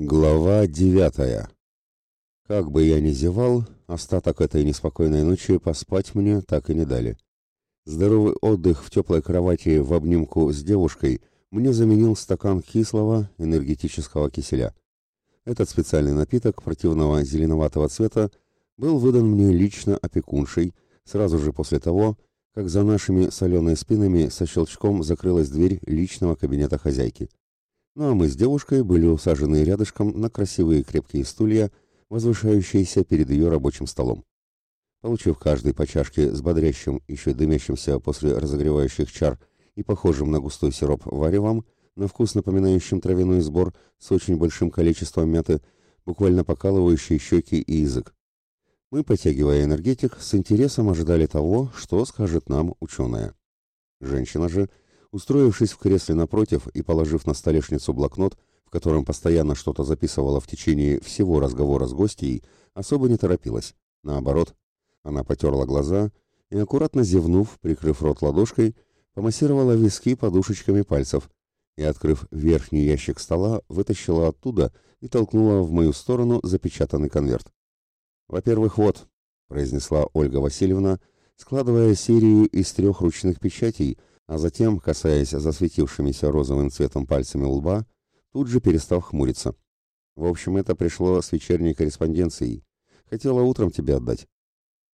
Глава девятая. Как бы я ни зевал, остаток этой неспокойной ночи поспать мне так и не дали. Здоровый отдых в теплой кровати в обнимку с девушкой мне заменил стакан кислого энергетического киселя. Этот специальный напиток противного зеленоватого цвета был выдан мне лично опекуншей сразу же после того, как за нашими солеными спинами со щелчком закрылась дверь личного кабинета хозяйки. Ну а мы с девушкой были усажены рядышком на красивые крепкие стулья, возвышающиеся перед ее рабочим столом. Получив каждый по чашке с бодрящим, еще дымящимся после разогревающих чар и похожим на густой сироп варевом, на вкус напоминающим травяной сбор с очень большим количеством мяты, буквально покалывающие щеки и язык. Мы, потягивая энергетик, с интересом ожидали того, что скажет нам ученая. Женщина же устроившись в кресле напротив и положив на столешницу блокнот, в котором постоянно что-то записывала в течение всего разговора с гостьей, особо не торопилась. Наоборот, она потерла глаза и, аккуратно зевнув, прикрыв рот ладошкой, помассировала виски подушечками пальцев и, открыв верхний ящик стола, вытащила оттуда и толкнула в мою сторону запечатанный конверт. «Во-первых, вот», — произнесла Ольга Васильевна, складывая серию из трех ручных печатей, а затем, касаясь засветившимися розовым цветом пальцами лба, тут же перестал хмуриться. В общем, это пришло с вечерней корреспонденцией. Хотела утром тебе отдать.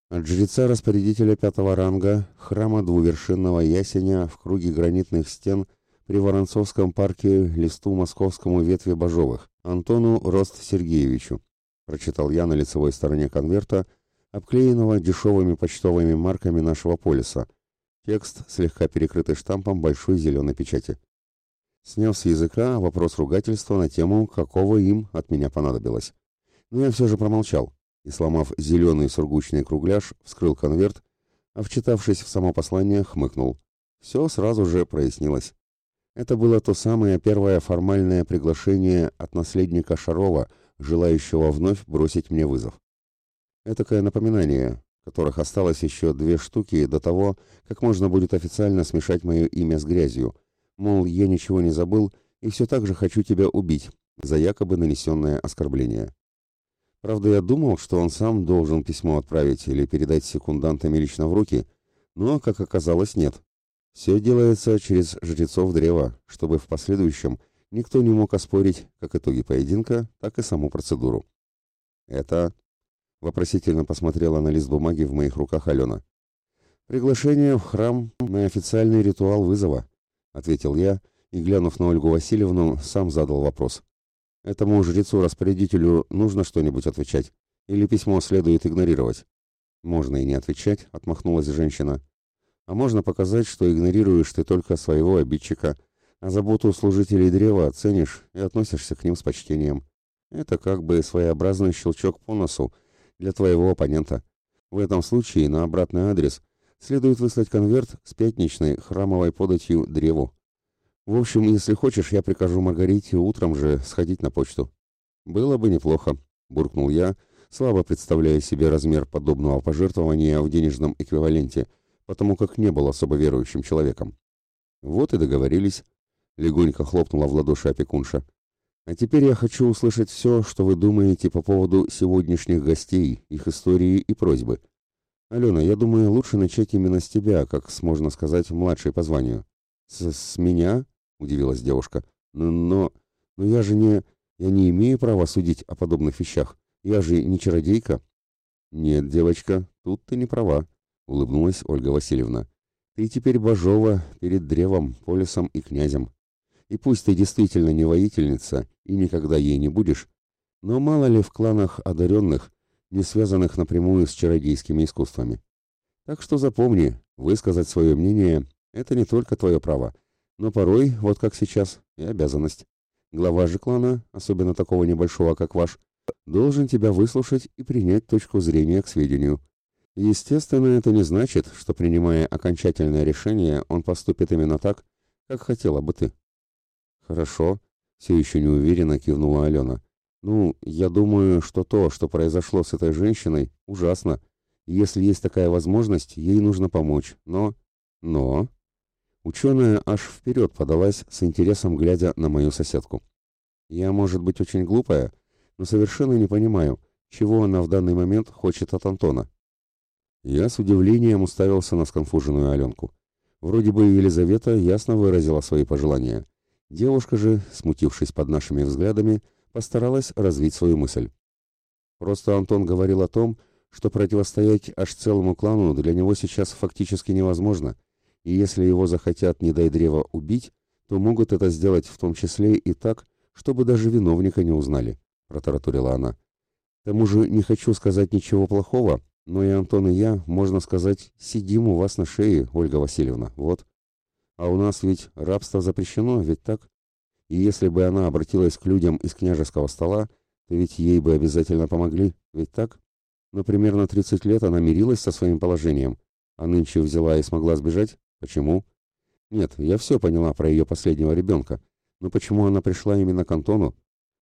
От жреца-распорядителя пятого ранга храма двувершинного ясеня в круге гранитных стен при Воронцовском парке листу московскому ветви Бажовых, Антону Рост Сергеевичу, прочитал я на лицевой стороне конверта, обклеенного дешевыми почтовыми марками нашего полиса, Текст, слегка перекрытый штампом большой зеленой печати. Сняв с языка вопрос ругательства на тему, какого им от меня понадобилось. Но я все же промолчал и, сломав зеленый сургучный кругляш, вскрыл конверт, а вчитавшись в само послание, хмыкнул. Все сразу же прояснилось. Это было то самое первое формальное приглашение от наследника Шарова, желающего вновь бросить мне вызов. Этакое напоминание, которых осталось еще две штуки до того, как можно будет официально смешать мое имя с грязью. Мол, я ничего не забыл и все так же хочу тебя убить за якобы нанесенное оскорбление. Правда, я думал, что он сам должен письмо отправить или передать секундантами лично в руки, но, как оказалось, нет. Все делается через жрецов древа, чтобы в последующем никто не мог оспорить как итоги поединка, так и саму процедуру. Это Вопросительно посмотрела на лист бумаги в моих руках Алена. «Приглашение в храм на официальный ритуал вызова», — ответил я, и, глянув на Ольгу Васильевну, сам задал вопрос. «Этому жрецу-распорядителю нужно что-нибудь отвечать? Или письмо следует игнорировать?» «Можно и не отвечать», — отмахнулась женщина. «А можно показать, что игнорируешь ты только своего обидчика, а заботу служителей древа ценишь и относишься к ним с почтением. Это как бы своеобразный щелчок по носу, для твоего оппонента. В этом случае на обратный адрес следует выслать конверт с пятничной храмовой податью древу. В общем, если хочешь, я прикажу Маргарите утром же сходить на почту. Было бы неплохо, буркнул я, слабо представляя себе размер подобного пожертвования в денежном эквиваленте, потому как не был особо верующим человеком. Вот и договорились. Легонько хлопнула в ладоши опекунша. А теперь я хочу услышать все, что вы думаете по поводу сегодняшних гостей, их истории и просьбы. Алена, я думаю, лучше начать именно с тебя, как можно сказать, младшей по званию. С, с меня? Удивилась девушка. Но, но, но я же не... Я не имею права судить о подобных вещах. Я же не чародейка. Нет, девочка, тут ты не права, улыбнулась Ольга Васильевна. Ты теперь Бажова перед древом, полисом и князем. И пусть ты действительно не воительница и никогда ей не будешь, но мало ли в кланах одаренных, не связанных напрямую с чародейскими искусствами. Так что запомни, высказать свое мнение – это не только твое право, но порой, вот как сейчас, и обязанность. Глава же клана, особенно такого небольшого, как ваш, должен тебя выслушать и принять точку зрения к сведению. Естественно, это не значит, что принимая окончательное решение, он поступит именно так, как хотела бы ты. «Хорошо», — все еще неуверенно кивнула Алена. «Ну, я думаю, что то, что произошло с этой женщиной, ужасно. Если есть такая возможность, ей нужно помочь. Но... Но...» Ученая аж вперед подалась, с интересом глядя на мою соседку. Я, может быть, очень глупая, но совершенно не понимаю, чего она в данный момент хочет от Антона. Я с удивлением уставился на сконфуженную Аленку. Вроде бы Елизавета ясно выразила свои пожелания. Девушка же, смутившись под нашими взглядами, постаралась развить свою мысль. Просто Антон говорил о том, что противостоять аж целому клану для него сейчас фактически невозможно, и если его захотят, не дай древа, убить, то могут это сделать в том числе и так, чтобы даже виновника не узнали, — протаратурила она. К тому же не хочу сказать ничего плохого, но и Антон и я, можно сказать, сидим у вас на шее, Ольга Васильевна, вот. А у нас ведь рабство запрещено, ведь так? И если бы она обратилась к людям из княжеского стола, то ведь ей бы обязательно помогли, ведь так? Но примерно 30 лет она мирилась со своим положением, а нынче взяла и смогла сбежать? Почему? Нет, я все поняла про ее последнего ребенка, но почему она пришла именно к Антону?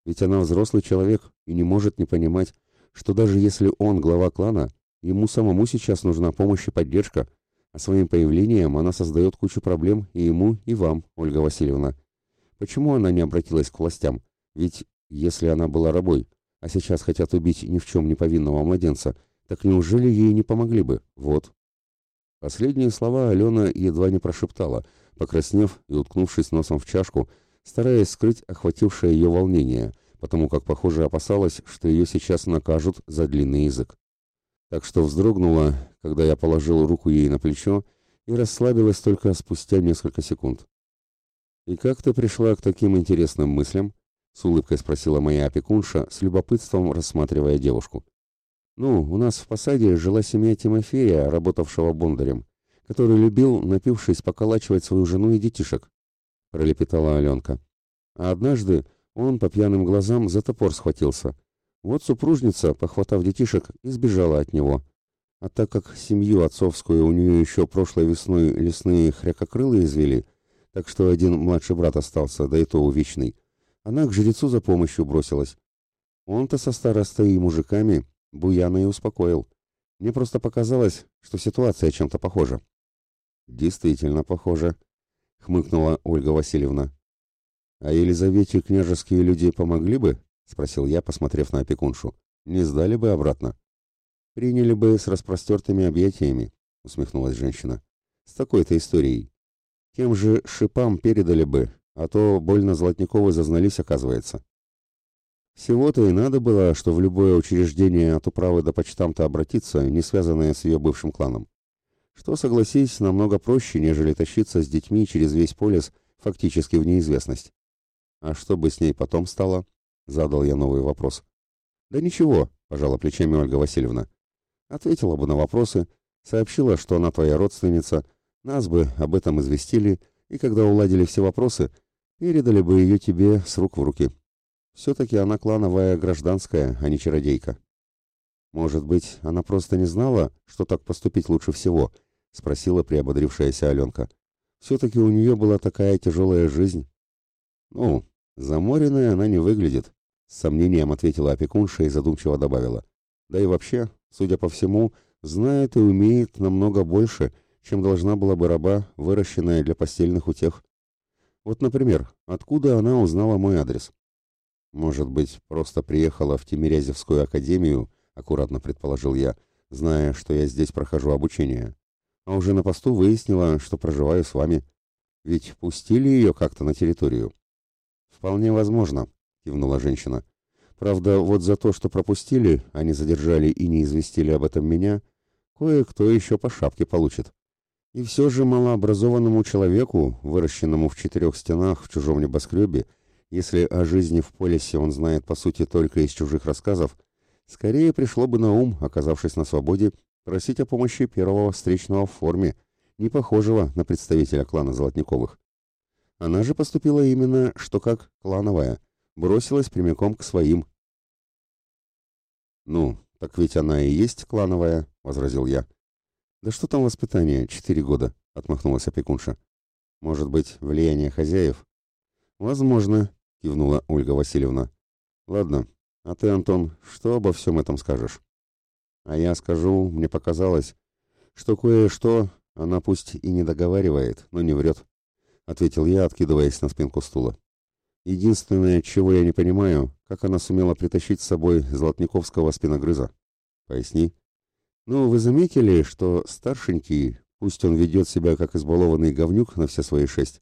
Ведь она взрослый человек и не может не понимать, что даже если он глава клана, ему самому сейчас нужна помощь и поддержка, а своим появлением она создает кучу проблем и ему, и вам, Ольга Васильевна. Почему она не обратилась к властям? Ведь если она была рабой, а сейчас хотят убить ни в чем не повинного младенца, так неужели ей не помогли бы? Вот. Последние слова Алена едва не прошептала, покраснев и уткнувшись носом в чашку, стараясь скрыть охватившее ее волнение, потому как, похоже, опасалась, что ее сейчас накажут за длинный язык так что вздрогнула, когда я положил руку ей на плечо и расслабилась только спустя несколько секунд. «И как ты пришла к таким интересным мыслям?» — с улыбкой спросила моя опекунша, с любопытством рассматривая девушку. «Ну, у нас в посаде жила семья Тимофея, работавшего бондарем, который любил, напившись, поколачивать свою жену и детишек», — пролепетала Аленка. «А однажды он по пьяным глазам за топор схватился, вот супружница, похватав детишек, избежала от него. А так как семью отцовскую у нее еще прошлой весной лесные хрякокрылы извели, так что один младший брат остался, да и то увечный, она к жрецу за помощью бросилась. Он-то со старостой и мужиками буяна и успокоил. Мне просто показалось, что ситуация чем-то похожа. «Действительно похожа», — хмыкнула Ольга Васильевна. «А Елизавете княжеские люди помогли бы?» — спросил я, посмотрев на опекуншу. «Не сдали бы обратно?» «Приняли бы с распростертыми объятиями», — усмехнулась женщина. «С такой-то историей. Тем же шипам передали бы, а то больно Золотниковы зазнались, оказывается». Всего-то и надо было, что в любое учреждение от управы до почтамта обратиться, не связанное с ее бывшим кланом. Что, согласись, намного проще, нежели тащиться с детьми через весь полис, фактически в неизвестность. А что бы с ней потом стало? Задал я новый вопрос. Да ничего, пожала плечами Ольга Васильевна. Ответила бы на вопросы, сообщила, что она твоя родственница, нас бы об этом известили, и когда уладили все вопросы, передали бы ее тебе с рук в руки. Все-таки она клановая гражданская, а не чародейка. Может быть, она просто не знала, что так поступить лучше всего, спросила приободрившаяся Аленка. Все-таки у нее была такая тяжелая жизнь. Ну, Заморенной она не выглядит, с сомнением ответила опекунша и задумчиво добавила. Да и вообще, судя по всему, знает и умеет намного больше, чем должна была бы раба, выращенная для постельных утех. Вот, например, откуда она узнала мой адрес? Может быть, просто приехала в Тимирязевскую академию, аккуратно предположил я, зная, что я здесь прохожу обучение. А уже на посту выяснила, что проживаю с вами. Ведь пустили ее как-то на территорию. «Вполне возможно», — кивнула женщина. «Правда, вот за то, что пропустили, а не задержали и не известили об этом меня, кое-кто еще по шапке получит. И все же малообразованному человеку, выращенному в четырех стенах в чужом небоскребе, если о жизни в полисе он знает по сути только из чужих рассказов, скорее пришло бы на ум, оказавшись на свободе, просить о помощи первого встречного в форме, не похожего на представителя клана Золотниковых. Она же поступила именно, что как клановая, бросилась прямиком к своим. «Ну, так ведь она и есть клановая», — возразил я. «Да что там воспитание, четыре года», — отмахнулась опекунша. «Может быть, влияние хозяев?» «Возможно», — кивнула Ольга Васильевна. «Ладно, а ты, Антон, что обо всем этом скажешь?» «А я скажу, мне показалось, что кое-что она пусть и не договаривает, но не врет. — ответил я, откидываясь на спинку стула. Единственное, чего я не понимаю, как она сумела притащить с собой золотниковского спиногрыза. Поясни. Ну, вы заметили, что старшенький, пусть он ведет себя как избалованный говнюк на все свои шесть,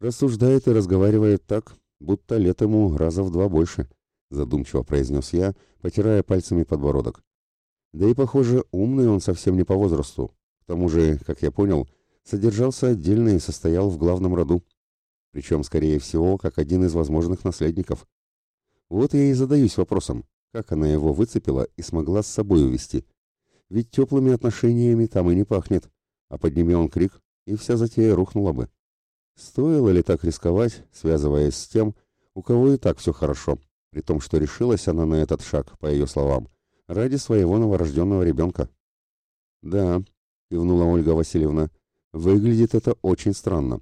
рассуждает и разговаривает так, будто лет ему раза в два больше, задумчиво произнес я, потирая пальцами подбородок. Да и, похоже, умный он совсем не по возрасту. К тому же, как я понял, содержался отдельно и состоял в главном роду. Причем, скорее всего, как один из возможных наследников. Вот я и задаюсь вопросом, как она его выцепила и смогла с собой увести. Ведь теплыми отношениями там и не пахнет, а подними он крик, и вся затея рухнула бы. Стоило ли так рисковать, связываясь с тем, у кого и так все хорошо, при том, что решилась она на этот шаг, по ее словам, ради своего новорожденного ребенка? «Да», — кивнула Ольга Васильевна, — «выглядит это очень странно.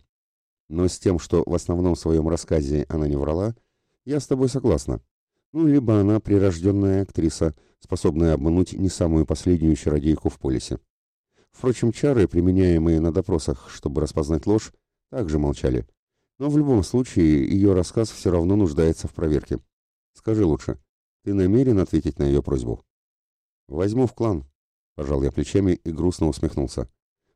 Но с тем, что в основном своем рассказе она не врала, я с тобой согласна. Ну, либо она прирожденная актриса, способная обмануть не самую последнюю чародейку в полисе. Впрочем, чары, применяемые на допросах, чтобы распознать ложь, также молчали. Но в любом случае ее рассказ все равно нуждается в проверке. Скажи лучше, ты намерен ответить на ее просьбу? Возьму в клан, пожал я плечами и грустно усмехнулся.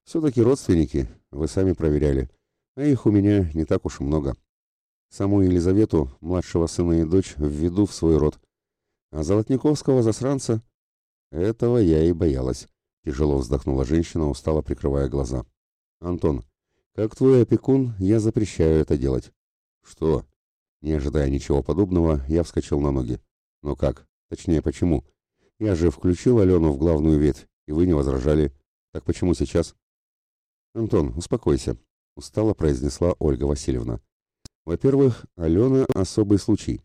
Все-таки родственники, вы сами проверяли, а их у меня не так уж много. Саму Елизавету, младшего сына и дочь, введу в свой род. А Золотниковского засранца... Этого я и боялась. Тяжело вздохнула женщина, устало прикрывая глаза. Антон, как твой опекун, я запрещаю это делать. Что? Не ожидая ничего подобного, я вскочил на ноги. Но как? Точнее, почему? Я же включил Алену в главную ветвь, и вы не возражали. Так почему сейчас? Антон, успокойся, устало произнесла Ольга Васильевна. Во-первых, Алена – особый случай.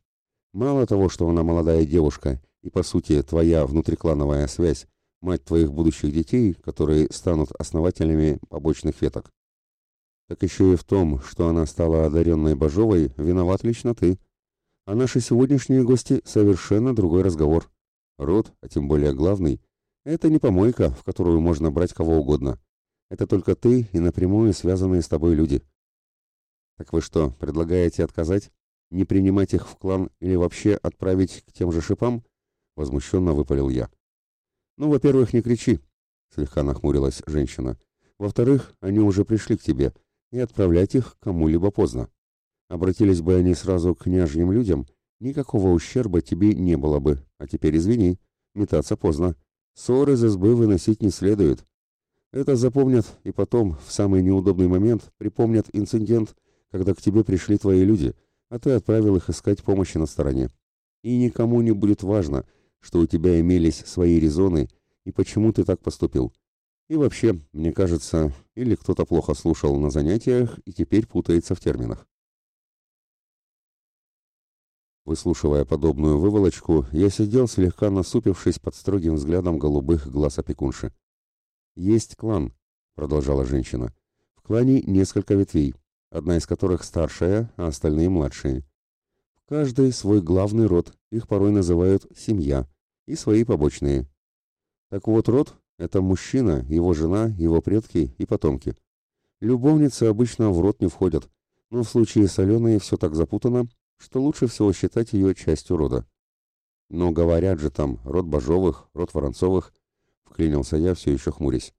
Мало того, что она молодая девушка и, по сути, твоя внутриклановая связь, мать твоих будущих детей, которые станут основателями побочных веток. Так еще и в том, что она стала одаренной Бажовой, виноват лично ты. А наши сегодняшние гости – совершенно другой разговор. Род, а тем более главный, это не помойка, в которую можно брать кого угодно. Это только ты и напрямую связанные с тобой люди. Так вы что, предлагаете отказать? Не принимать их в клан или вообще отправить к тем же шипам? Возмущенно выпалил я. Ну, во-первых, не кричи, слегка нахмурилась женщина. Во-вторых, они уже пришли к тебе, и отправлять их кому-либо поздно. Обратились бы они сразу к княжьим людям, никакого ущерба тебе не было бы, а теперь извини, метаться поздно. Ссоры из избы выносить не следует. Это запомнят и потом, в самый неудобный момент, припомнят инцидент когда к тебе пришли твои люди, а ты отправил их искать помощи на стороне. И никому не будет важно, что у тебя имелись свои резоны и почему ты так поступил. И вообще, мне кажется, или кто-то плохо слушал на занятиях и теперь путается в терминах. Выслушивая подобную выволочку, я сидел слегка насупившись под строгим взглядом голубых глаз опекунши. «Есть клан», — продолжала женщина. «В клане несколько ветвей одна из которых старшая, а остальные младшие. В каждой свой главный род, их порой называют семья, и свои побочные. Так вот, род – это мужчина, его жена, его предки и потомки. Любовницы обычно в род не входят, но в случае с Аленой все так запутано, что лучше всего считать ее частью рода. Но говорят же там род Бажовых, род Воронцовых, вклинился я, все еще хмурясь.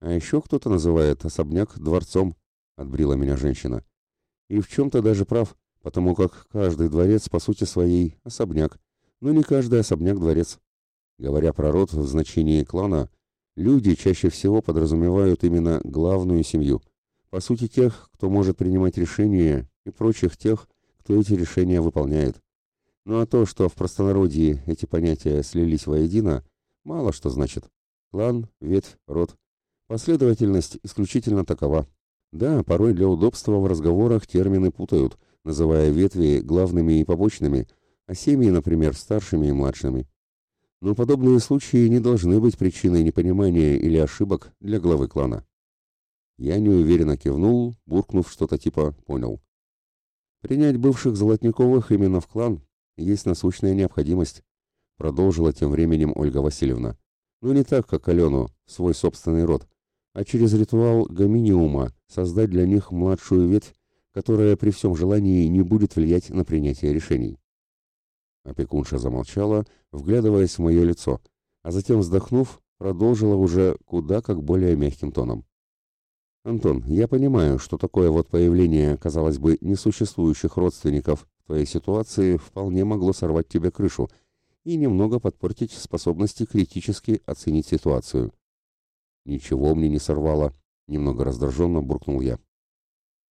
А еще кто-то называет особняк дворцом, отбрила меня женщина. И в чем-то даже прав, потому как каждый дворец, по сути своей, особняк, но не каждый особняк дворец. Говоря про род в значении клана, люди чаще всего подразумевают именно главную семью, по сути тех, кто может принимать решения, и прочих тех, кто эти решения выполняет. Ну а то, что в простонародье эти понятия слились воедино, мало что значит. Клан, ветвь, род. Последовательность исключительно такова. Да, порой для удобства в разговорах термины путают, называя ветви главными и побочными, а семьи, например, старшими и младшими. Но подобные случаи не должны быть причиной непонимания или ошибок для главы клана. Я неуверенно кивнул, буркнув что-то типа «понял». Принять бывших Золотниковых именно в клан есть насущная необходимость, продолжила тем временем Ольга Васильевна. Но не так, как Алену, свой собственный род, а через ритуал гоминиума создать для них младшую ветвь, которое при всем желании не будет влиять на принятие решений. Опекунша замолчала, вглядываясь в мое лицо, а затем, вздохнув, продолжила уже куда как более мягким тоном. «Антон, я понимаю, что такое вот появление, казалось бы, несуществующих родственников в твоей ситуации вполне могло сорвать тебе крышу и немного подпортить способности критически оценить ситуацию». «Ничего мне не сорвало», — немного раздраженно буркнул я.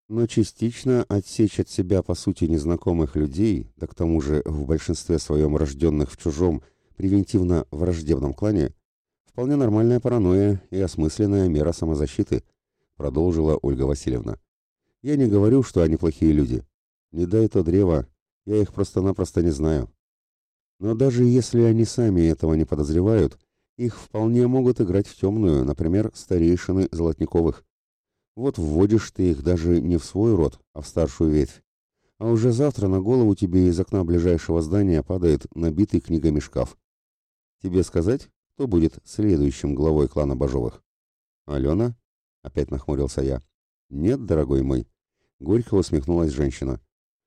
Но частично отсечь от себя, по сути, незнакомых людей, да к тому же в большинстве своем рожденных в чужом, превентивно враждебном клане, вполне нормальная паранойя и осмысленная мера самозащиты — продолжила Ольга Васильевна. Я не говорю, что они плохие люди. Не дай то древо, я их просто-напросто не знаю. Но даже если они сами этого не подозревают, их вполне могут играть в темную, например, старейшины Золотниковых. Вот вводишь ты их даже не в свой род, а в старшую ветвь. А уже завтра на голову тебе из окна ближайшего здания падает набитый книгами шкаф. Тебе сказать, кто будет следующим главой клана Бажовых? Алена? Опять нахмурился я. Нет, дорогой мой. Горько усмехнулась женщина.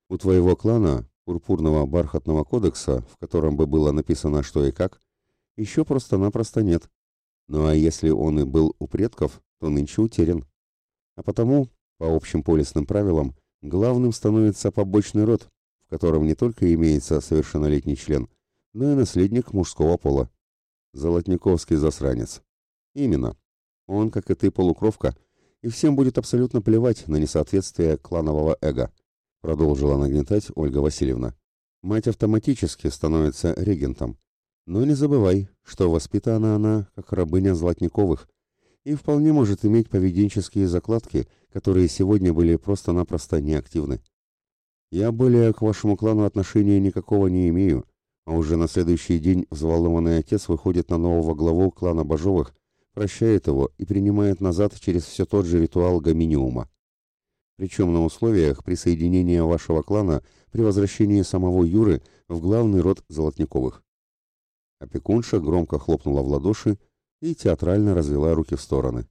У твоего клана, пурпурного бархатного кодекса, в котором бы было написано что и как, еще просто-напросто нет. Ну а если он и был у предков, то нынче утерян. А потому, по общим полисным правилам, главным становится побочный род, в котором не только имеется совершеннолетний член, но и наследник мужского пола. Золотниковский засранец. Именно. Он, как и ты, полукровка, и всем будет абсолютно плевать на несоответствие кланового эго», продолжила нагнетать Ольга Васильевна. «Мать автоматически становится регентом. Но не забывай, что воспитана она как рабыня Златниковых и вполне может иметь поведенческие закладки, которые сегодня были просто-напросто неактивны. Я более к вашему клану отношения никакого не имею, а уже на следующий день взволнованный отец выходит на нового главу клана Бажовых прощает его и принимает назад через все тот же ритуал гоминиума. Причем на условиях присоединения вашего клана при возвращении самого Юры в главный род Золотниковых. Опекунша громко хлопнула в ладоши и театрально развела руки в стороны.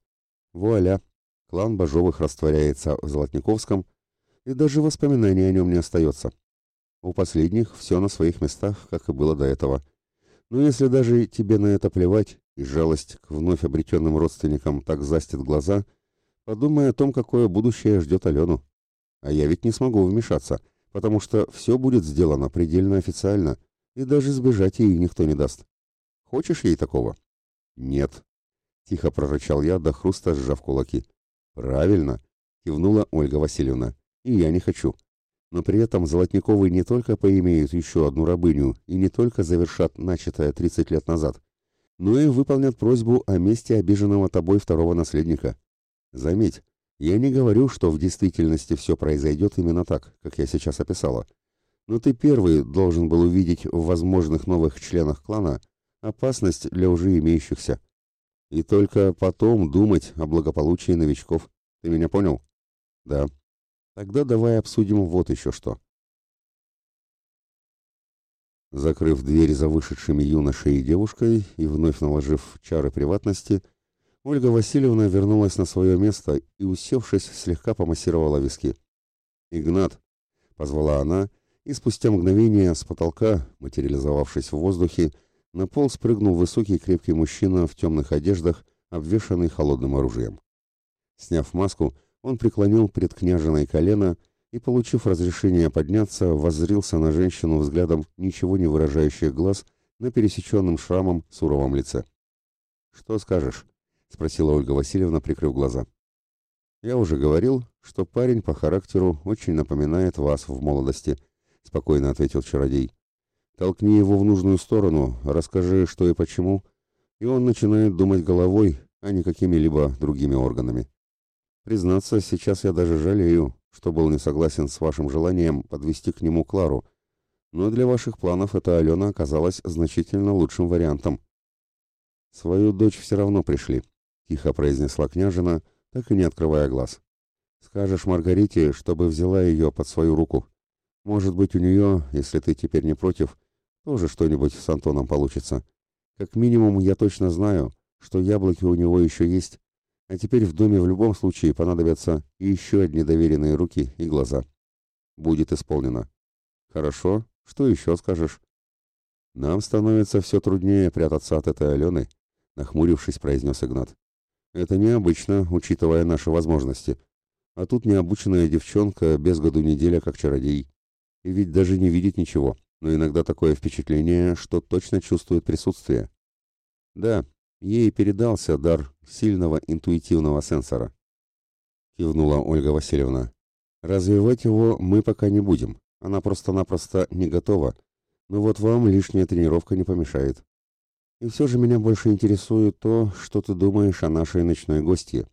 Вуаля! Клан Бажовых растворяется в Золотниковском, и даже воспоминаний о нем не остается. У последних все на своих местах, как и было до этого. Но если даже тебе на это плевать, и жалость к вновь обретенным родственникам так застит глаза, подумай о том, какое будущее ждет Алену. А я ведь не смогу вмешаться, потому что все будет сделано предельно официально, и даже сбежать ей никто не даст. Хочешь ей такого? Нет. Тихо прорычал я, до хруста сжав кулаки. Правильно, кивнула Ольга Васильевна. И я не хочу. Но при этом Золотниковы не только поимеют еще одну рабыню и не только завершат начатое 30 лет назад, но и выполнят просьбу о месте обиженного тобой второго наследника. Заметь, я не говорю, что в действительности все произойдет именно так, как я сейчас описала. Но ты первый должен был увидеть в возможных новых членах клана опасность для уже имеющихся. И только потом думать о благополучии новичков. Ты меня понял? Да. Тогда давай обсудим вот еще что. Закрыв дверь за вышедшими юношей и девушкой и вновь наложив чары приватности, Ольга Васильевна вернулась на свое место и, усевшись, слегка помассировала виски. «Игнат!» — позвала она, и спустя мгновение с потолка, материализовавшись в воздухе, на пол спрыгнул высокий крепкий мужчина в темных одеждах, обвешанный холодным оружием. Сняв маску, он преклонил пред княжиной колено и, получив разрешение подняться, воззрился на женщину взглядом ничего не выражающих глаз на пересеченном шрамом суровом лице. «Что скажешь?» — спросила Ольга Васильевна, прикрыв глаза. «Я уже говорил, что парень по характеру очень напоминает вас в молодости», — спокойно ответил чародей. «Толкни его в нужную сторону, расскажи, что и почему, и он начинает думать головой, а не какими-либо другими органами. Признаться, сейчас я даже жалею, что был не согласен с вашим желанием подвести к нему Клару, но для ваших планов эта Алена оказалась значительно лучшим вариантом. «Свою дочь все равно пришли», — тихо произнесла княжина, так и не открывая глаз. «Скажешь Маргарите, чтобы взяла ее под свою руку. Может быть, у нее, если ты теперь не против, тоже что-нибудь с Антоном получится. Как минимум, я точно знаю, что яблоки у него еще есть, А теперь в доме в любом случае понадобятся еще одни доверенные руки и глаза. Будет исполнено. Хорошо, что еще скажешь? Нам становится все труднее прятаться от этой Алены, нахмурившись, произнес Игнат. Это необычно, учитывая наши возможности. А тут необученная девчонка без году неделя как чародей. И ведь даже не видит ничего, но иногда такое впечатление, что точно чувствует присутствие. Да, ей передался дар сильного интуитивного сенсора. Кивнула Ольга Васильевна. Развивать его мы пока не будем. Она просто-напросто не готова. Но вот вам лишняя тренировка не помешает. И все же меня больше интересует то, что ты думаешь о нашей ночной гостье.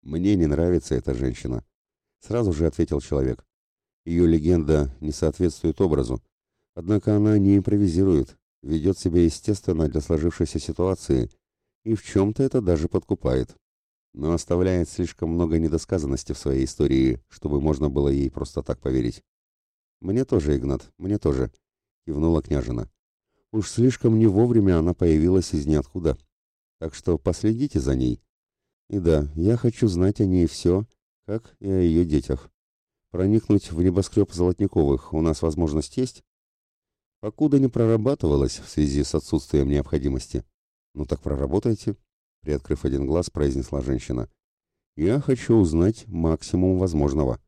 Мне не нравится эта женщина, сразу же ответил человек. Ее легенда не соответствует образу. Однако она не импровизирует, ведет себя естественно для сложившейся ситуации и в чем-то это даже подкупает. Но оставляет слишком много недосказанности в своей истории, чтобы можно было ей просто так поверить. «Мне тоже, Игнат, мне тоже», — кивнула княжина. «Уж слишком не вовремя она появилась из ниоткуда. Так что последите за ней. И да, я хочу знать о ней все, как и о ее детях. Проникнуть в небоскреб Золотниковых у нас возможность есть?» «Покуда не прорабатывалась в связи с отсутствием необходимости». «Ну так проработайте», — приоткрыв один глаз, произнесла женщина. «Я хочу узнать максимум возможного.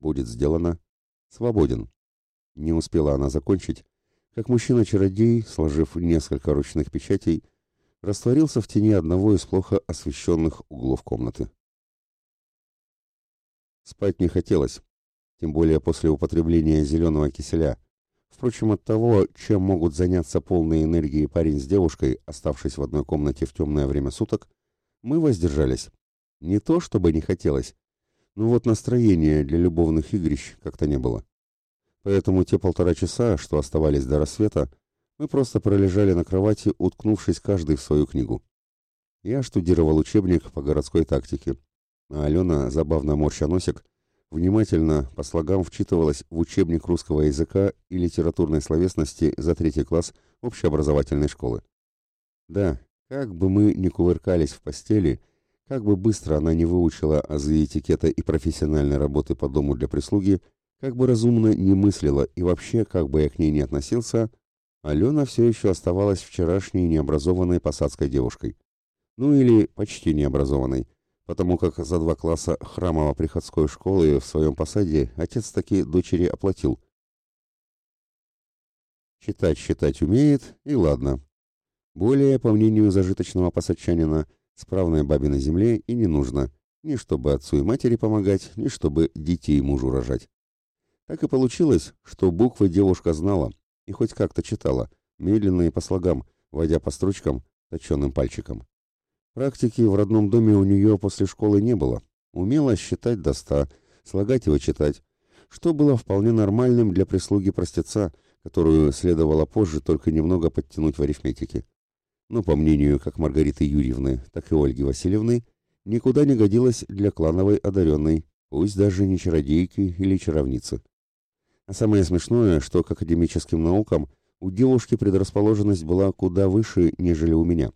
Будет сделано. Свободен». Не успела она закончить, как мужчина-чародей, сложив несколько ручных печатей, растворился в тени одного из плохо освещенных углов комнаты. Спать не хотелось, тем более после употребления зеленого киселя. Впрочем, от того, чем могут заняться полные энергии парень с девушкой, оставшись в одной комнате в темное время суток, мы воздержались. Не то, чтобы не хотелось, но вот настроения для любовных игрищ как-то не было. Поэтому те полтора часа, что оставались до рассвета, мы просто пролежали на кровати, уткнувшись каждый в свою книгу. Я штудировал учебник по городской тактике, а Алена, забавно морща носик, внимательно по слогам вчитывалась в учебник русского языка и литературной словесности за третий класс общеобразовательной школы. Да, как бы мы ни кувыркались в постели, как бы быстро она не выучила азы этикета и профессиональной работы по дому для прислуги, как бы разумно не мыслила и вообще, как бы я к ней не относился, Алена все еще оставалась вчерашней необразованной посадской девушкой. Ну или почти необразованной, потому как за два класса храмово-приходской школы в своем посаде отец таки дочери оплатил. Читать считать умеет, и ладно. Более, по мнению зажиточного посадчанина, справной бабе на земле и не нужно, ни чтобы отцу и матери помогать, ни чтобы детей мужу рожать. Так и получилось, что буквы девушка знала и хоть как-то читала, медленно и по слогам, водя по строчкам точенным пальчиком. Практики в родном доме у нее после школы не было. Умела считать до ста, слагать и вычитать, что было вполне нормальным для прислуги простеца, которую следовало позже только немного подтянуть в арифметике. Но, по мнению как Маргариты Юрьевны, так и Ольги Васильевны, никуда не годилась для клановой одаренной, пусть даже не чародейки или чаровницы. А самое смешное, что к академическим наукам у девушки предрасположенность была куда выше, нежели у меня.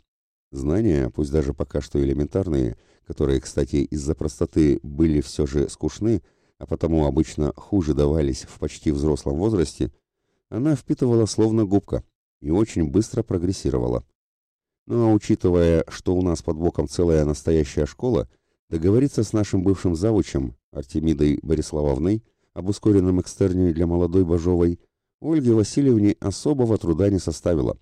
Знания, пусть даже пока что элементарные, которые, кстати, из-за простоты были все же скучны, а потому обычно хуже давались в почти взрослом возрасте, она впитывала словно губка и очень быстро прогрессировала. Ну а учитывая, что у нас под боком целая настоящая школа, договориться с нашим бывшим завучем, Артемидой Бориславовной, об ускоренном экстерне для молодой Бажовой Ольге Васильевне особого труда не составило.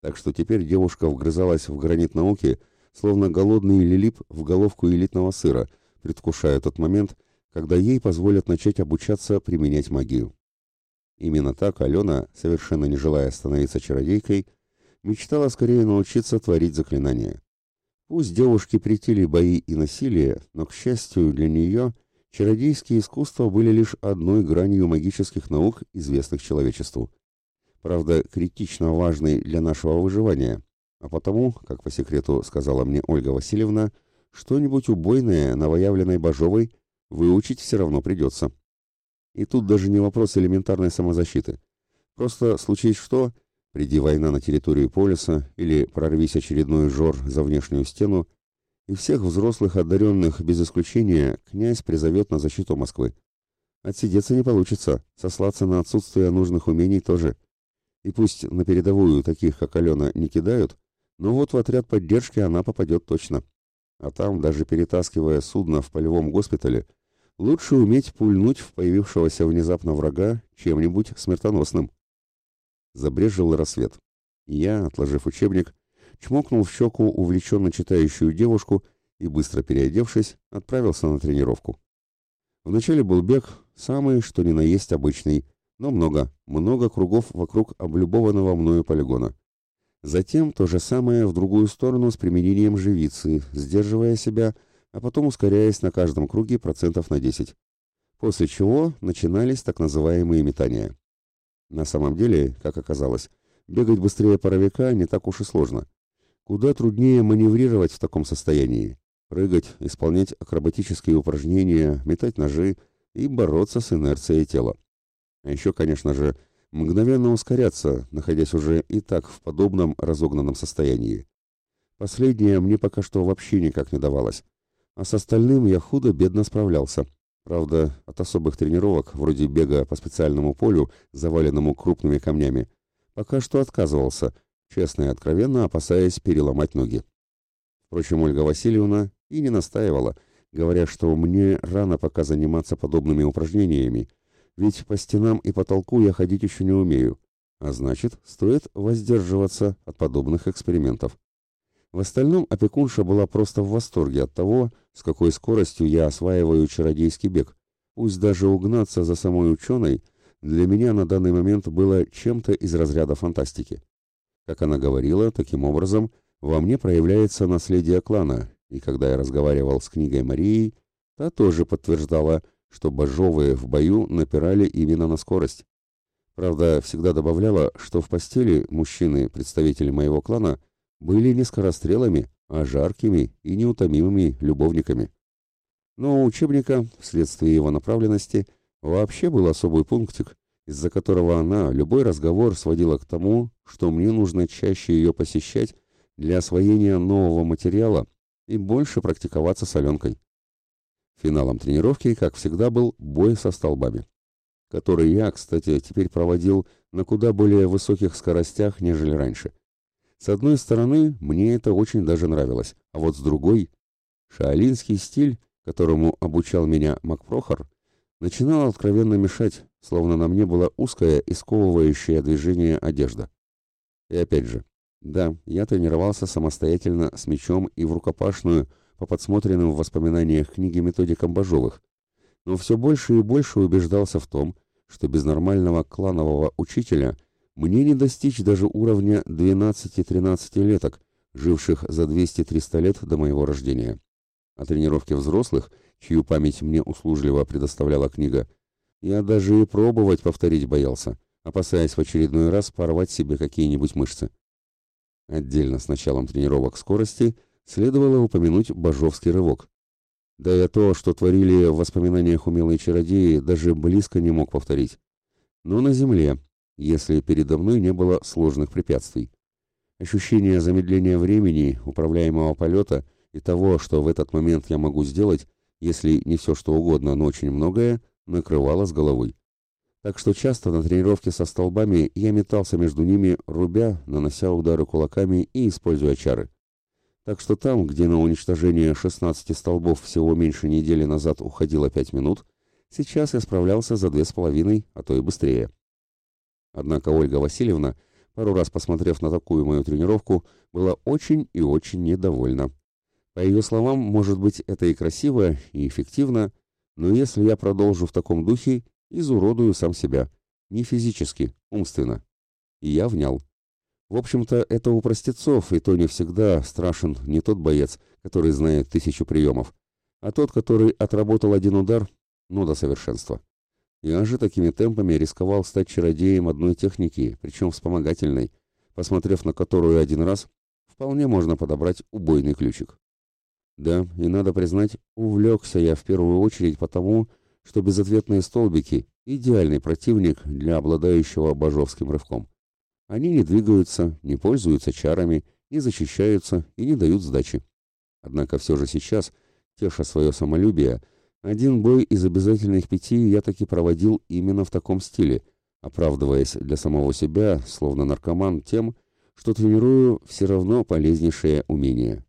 Так что теперь девушка вгрызалась в гранит науки, словно голодный лилип в головку элитного сыра, предвкушая тот момент, когда ей позволят начать обучаться применять магию. Именно так Алена, совершенно не желая становиться чародейкой, мечтала скорее научиться творить заклинания. Пусть девушке претили бои и насилие, но, к счастью для нее, чародейские искусства были лишь одной гранью магических наук, известных человечеству. Правда, критично важной для нашего выживания, а потому, как по секрету сказала мне Ольга Васильевна, что-нибудь убойное новоявленной Бажовой выучить все равно придется. И тут даже не вопрос элементарной самозащиты. Просто случись что, приди война на территорию полиса или прорвись очередной жор за внешнюю стену, и всех взрослых одаренных без исключения князь призовет на защиту Москвы. Отсидеться не получится, сослаться на отсутствие нужных умений тоже. И пусть на передовую таких, как Алена, не кидают, но вот в отряд поддержки она попадет точно. А там, даже перетаскивая судно в полевом госпитале, лучше уметь пульнуть в появившегося внезапно врага чем-нибудь смертоносным. Забрежил рассвет. Я, отложив учебник, чмокнул в щеку увлеченно читающую девушку и, быстро переодевшись, отправился на тренировку. Вначале был бег, самый, что ни на есть обычный, но много, много кругов вокруг облюбованного мною полигона. Затем то же самое в другую сторону с применением живицы, сдерживая себя, а потом ускоряясь на каждом круге процентов на 10. После чего начинались так называемые метания. На самом деле, как оказалось, бегать быстрее паровика не так уж и сложно. Куда труднее маневрировать в таком состоянии. Прыгать, исполнять акробатические упражнения, метать ножи и бороться с инерцией тела. А еще, конечно же, мгновенно ускоряться, находясь уже и так в подобном разогнанном состоянии. Последнее мне пока что вообще никак не давалось, а с остальным я худо-бедно справлялся. Правда, от особых тренировок, вроде бега по специальному полю, заваленному крупными камнями, пока что отказывался, честно и откровенно опасаясь переломать ноги. Впрочем, Ольга Васильевна и не настаивала, говоря, что мне рано пока заниматься подобными упражнениями, ведь по стенам и потолку я ходить еще не умею, а значит, стоит воздерживаться от подобных экспериментов. В остальном опекунша была просто в восторге от того, с какой скоростью я осваиваю чародейский бег. Пусть даже угнаться за самой ученой для меня на данный момент было чем-то из разряда фантастики. Как она говорила, таким образом во мне проявляется наследие клана, и когда я разговаривал с книгой Марией, та тоже подтверждала, что божовые в бою напирали именно на скорость. Правда, всегда добавляла, что в постели мужчины, представители моего клана, были не скорострелами, а жаркими и неутомимыми любовниками. Но у учебника, вследствие его направленности, вообще был особый пунктик, из-за которого она любой разговор сводила к тому, что мне нужно чаще ее посещать для освоения нового материала и больше практиковаться с Аленкой. Финалом тренировки, как всегда, был бой со столбами, который я, кстати, теперь проводил на куда более высоких скоростях, нежели раньше. С одной стороны, мне это очень даже нравилось, а вот с другой, шаолинский стиль, которому обучал меня Макпрохор, начинал откровенно мешать, словно на мне была узкая и сковывающая движение одежда. И опять же, да, я тренировался самостоятельно с мечом и в рукопашную, по подсмотренным в воспоминаниях книги методикам Бажовых, но все больше и больше убеждался в том, что без нормального кланового учителя мне не достичь даже уровня 12-13 леток, живших за 200-300 лет до моего рождения. А тренировки взрослых, чью память мне услужливо предоставляла книга, я даже и пробовать повторить боялся, опасаясь в очередной раз порвать себе какие-нибудь мышцы. Отдельно с началом тренировок скорости – следовало упомянуть божовский рывок. Да и то, что творили в воспоминаниях умелые чародеи, даже близко не мог повторить. Но на земле, если передо мной не было сложных препятствий. Ощущение замедления времени, управляемого полета и того, что в этот момент я могу сделать, если не все что угодно, но очень многое, накрывало с головой. Так что часто на тренировке со столбами я метался между ними, рубя, нанося удары кулаками и используя чары. Так что там, где на уничтожение 16 столбов всего меньше недели назад уходило 5 минут, сейчас я справлялся за две с половиной, а то и быстрее. Однако Ольга Васильевна, пару раз посмотрев на такую мою тренировку, была очень и очень недовольна. По ее словам, может быть, это и красиво, и эффективно, но если я продолжу в таком духе, изуродую сам себя. Не физически, умственно. И я внял. В общем-то, это у простецов, и то не всегда страшен не тот боец, который знает тысячу приемов, а тот, который отработал один удар, ну до совершенства. Я же такими темпами рисковал стать чародеем одной техники, причем вспомогательной, посмотрев на которую один раз, вполне можно подобрать убойный ключик. Да, и надо признать, увлекся я в первую очередь потому, что безответные столбики – идеальный противник для обладающего божовским рывком. Они не двигаются, не пользуются чарами, не защищаются и не дают сдачи. Однако все же сейчас, теша свое самолюбие, один бой из обязательных пяти я таки проводил именно в таком стиле, оправдываясь для самого себя, словно наркоман, тем, что тренирую все равно полезнейшее умение.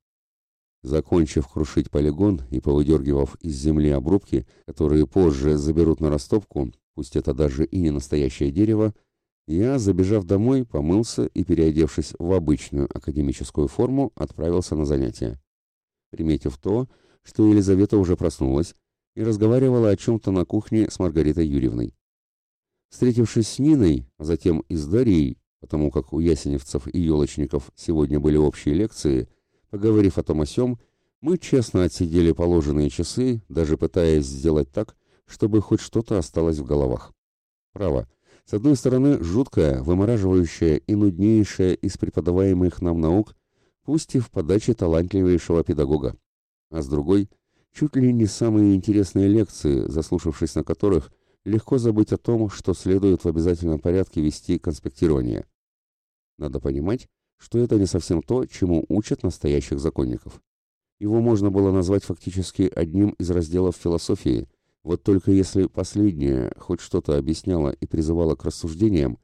Закончив крушить полигон и повыдергивав из земли обрубки, которые позже заберут на растопку, пусть это даже и не настоящее дерево, я, забежав домой, помылся и, переодевшись в обычную академическую форму, отправился на занятия. Приметив то, что Елизавета уже проснулась и разговаривала о чем-то на кухне с Маргаритой Юрьевной. Встретившись с Ниной, а затем и с Дарьей, потому как у ясеневцев и елочников сегодня были общие лекции, поговорив о том о сём, мы честно отсидели положенные часы, даже пытаясь сделать так, чтобы хоть что-то осталось в головах. Право, с одной стороны, жуткая, вымораживающая и нуднейшая из преподаваемых нам наук, пусть и в подаче талантливейшего педагога, а с другой – чуть ли не самые интересные лекции, заслушавшись на которых, легко забыть о том, что следует в обязательном порядке вести конспектирование. Надо понимать, что это не совсем то, чему учат настоящих законников. Его можно было назвать фактически одним из разделов философии, вот только если последнее хоть что-то объясняло и призывало к рассуждениям,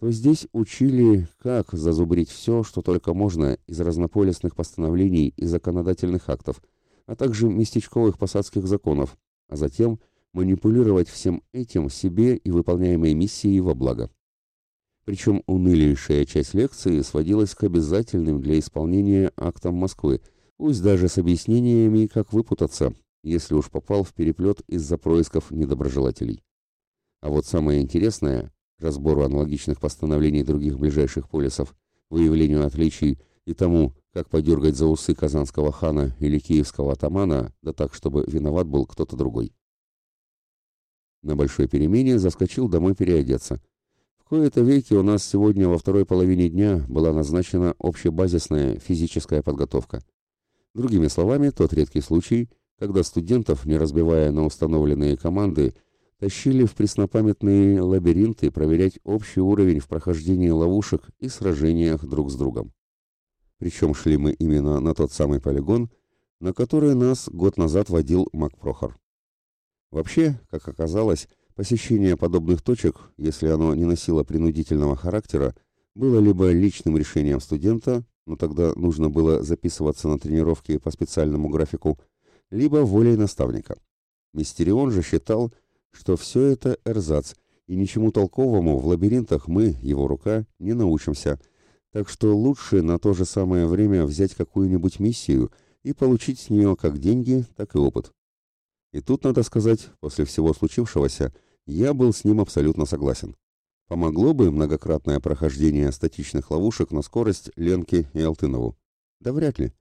то здесь учили, как зазубрить все, что только можно из разнополисных постановлений и законодательных актов, а также местечковых посадских законов, а затем манипулировать всем этим себе и выполняемой миссией во благо. Причем унылейшая часть лекции сводилась к обязательным для исполнения актам Москвы, пусть даже с объяснениями, как выпутаться, если уж попал в переплет из-за происков недоброжелателей. А вот самое интересное, разбору аналогичных постановлений других ближайших полисов, выявлению отличий и тому, как подергать за усы казанского хана или киевского атамана, да так, чтобы виноват был кто-то другой. На большой перемене заскочил домой переодеться. В кои-то веки у нас сегодня во второй половине дня была назначена общебазисная физическая подготовка. Другими словами, тот редкий случай, когда студентов, не разбивая на установленные команды, тащили в преснопамятные лабиринты проверять общий уровень в прохождении ловушек и сражениях друг с другом. Причем шли мы именно на тот самый полигон, на который нас год назад водил Мак Прохор. Вообще, как оказалось, посещение подобных точек, если оно не носило принудительного характера, было либо личным решением студента, но тогда нужно было записываться на тренировки по специальному графику, либо волей наставника. Мистерион же считал, что все это эрзац, и ничему толковому в лабиринтах мы, его рука, не научимся, так что лучше на то же самое время взять какую-нибудь миссию и получить с нее как деньги, так и опыт. И тут, надо сказать, после всего случившегося, я был с ним абсолютно согласен. Помогло бы многократное прохождение статичных ловушек на скорость Ленке и Алтынову? Да вряд ли.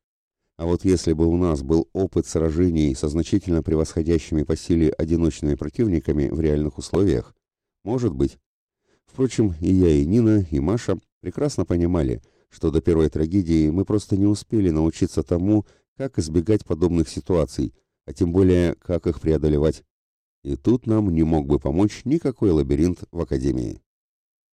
А вот если бы у нас был опыт сражений со значительно превосходящими по силе одиночными противниками в реальных условиях, может быть. Впрочем, и я, и Нина, и Маша прекрасно понимали, что до первой трагедии мы просто не успели научиться тому, как избегать подобных ситуаций, а тем более, как их преодолевать. И тут нам не мог бы помочь никакой лабиринт в Академии.